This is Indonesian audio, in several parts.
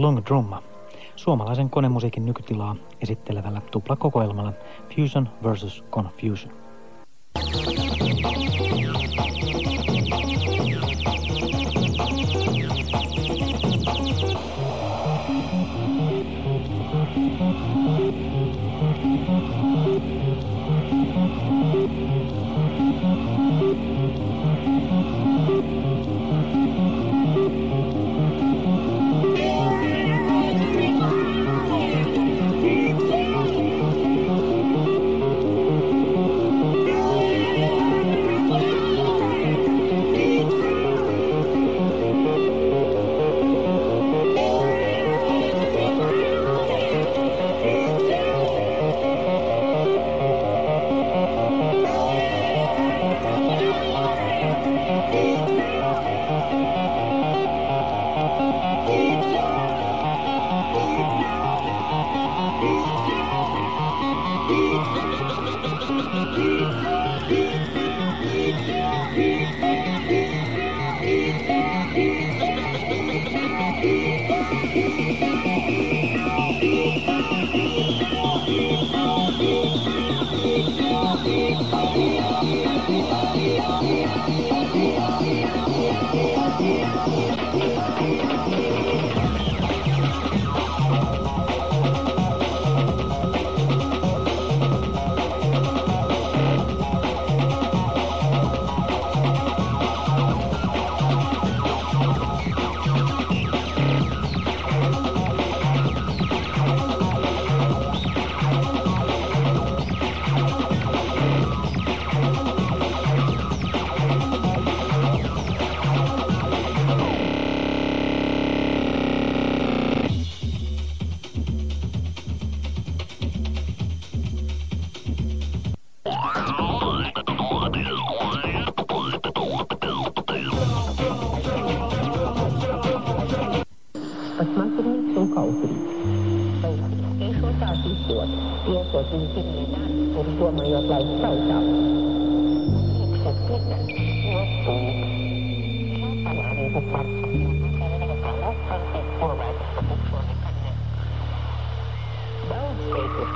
Long Drumma suomalaisen konemusiikin nykytilaa esittelevällä tuplakokoelmalla Fusion vs. Confusion.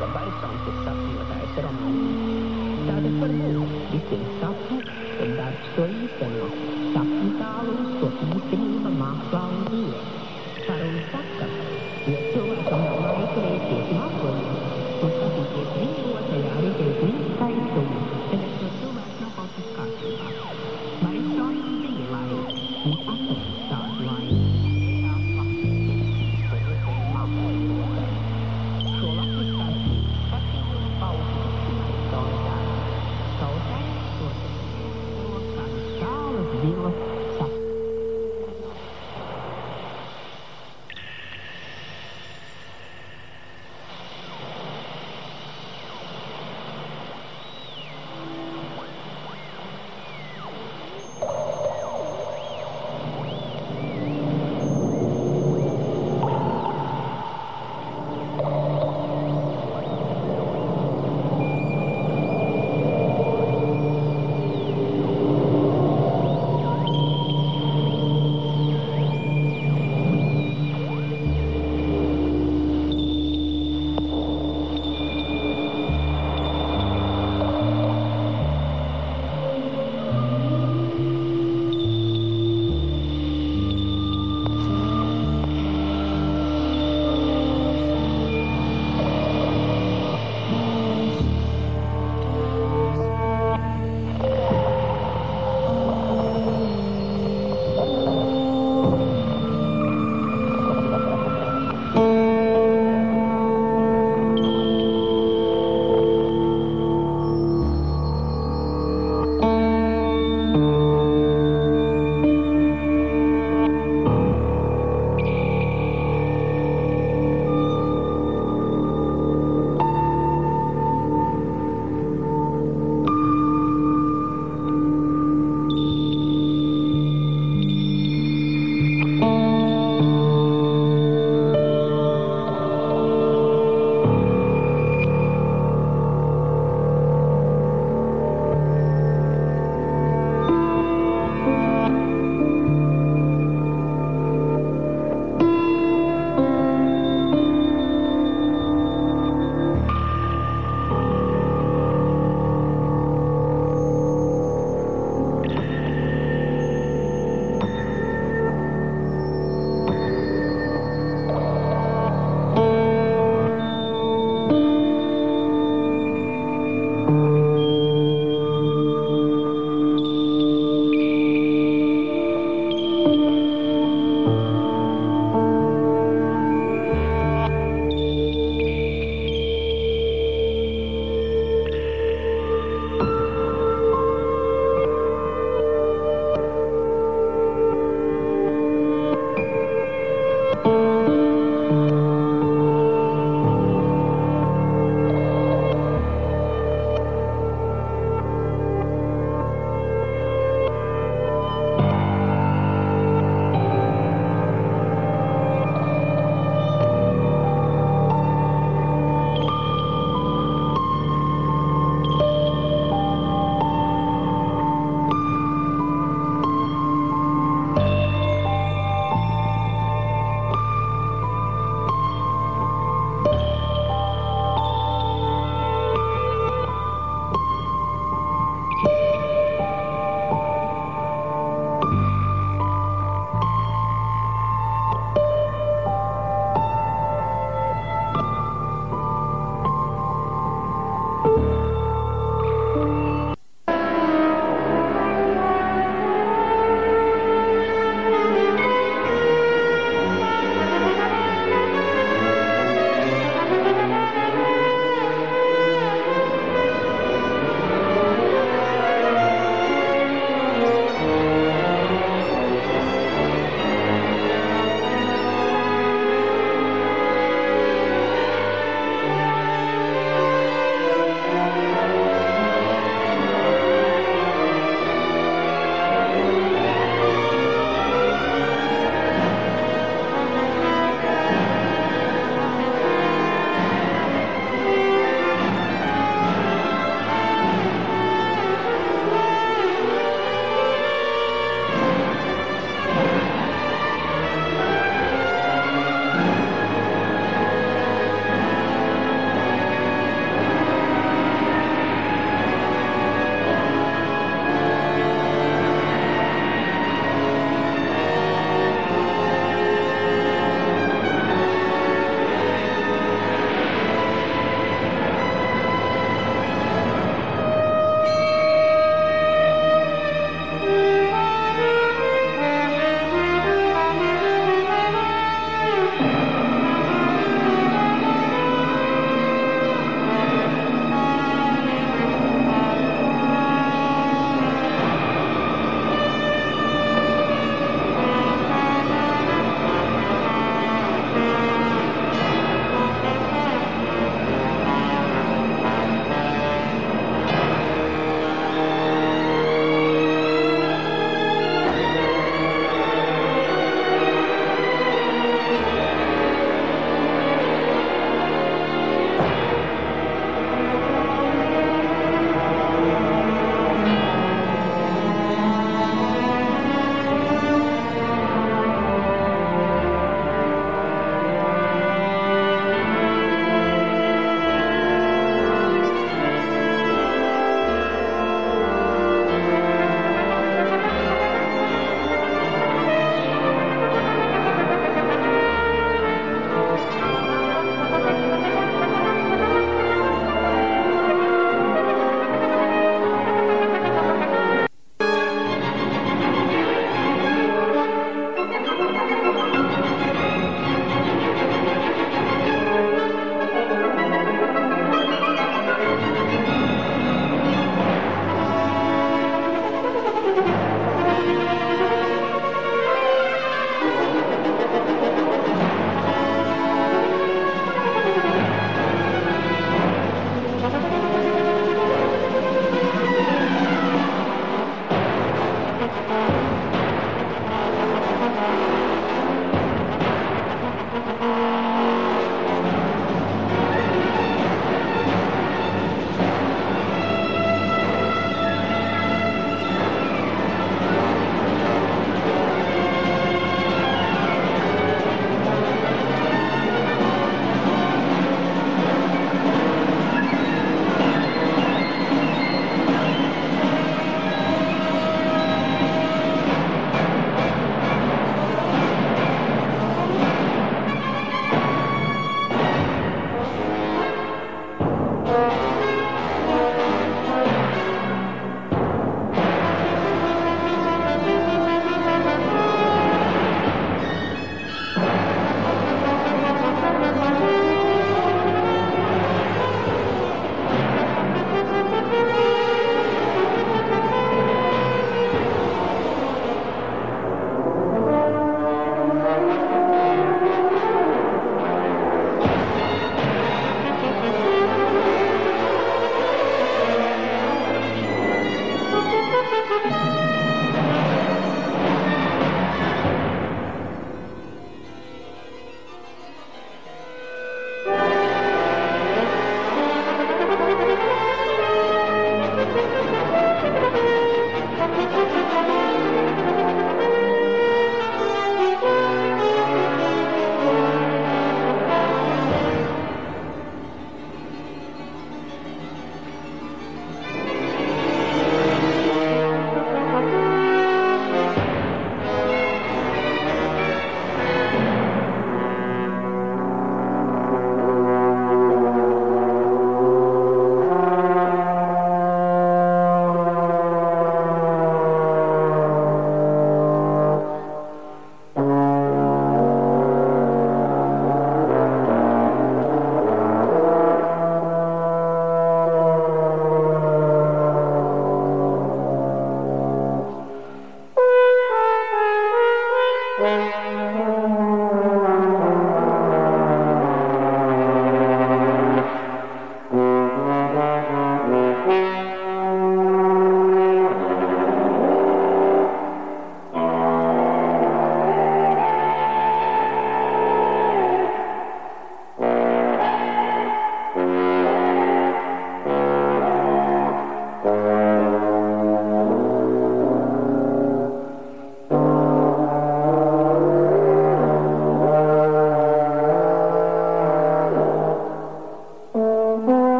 Gewaltsam zu schaffen, was heißt Roman. Dacă vorbim despre satul, dar soi să nu. Capitalul soții primă masa în bine. Care un sacă, e ceva ce nu mai trece smatul. Nu știu ce primul o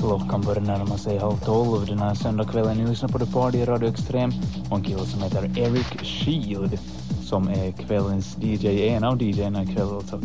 Klockan börjar närma sig halv tolv den här söndagskvällen. Ni lyssnar på The Party Radio Extrem och en kille som heter Eric Shield som är kvällens DJ, en av DJerna ikväll alltså.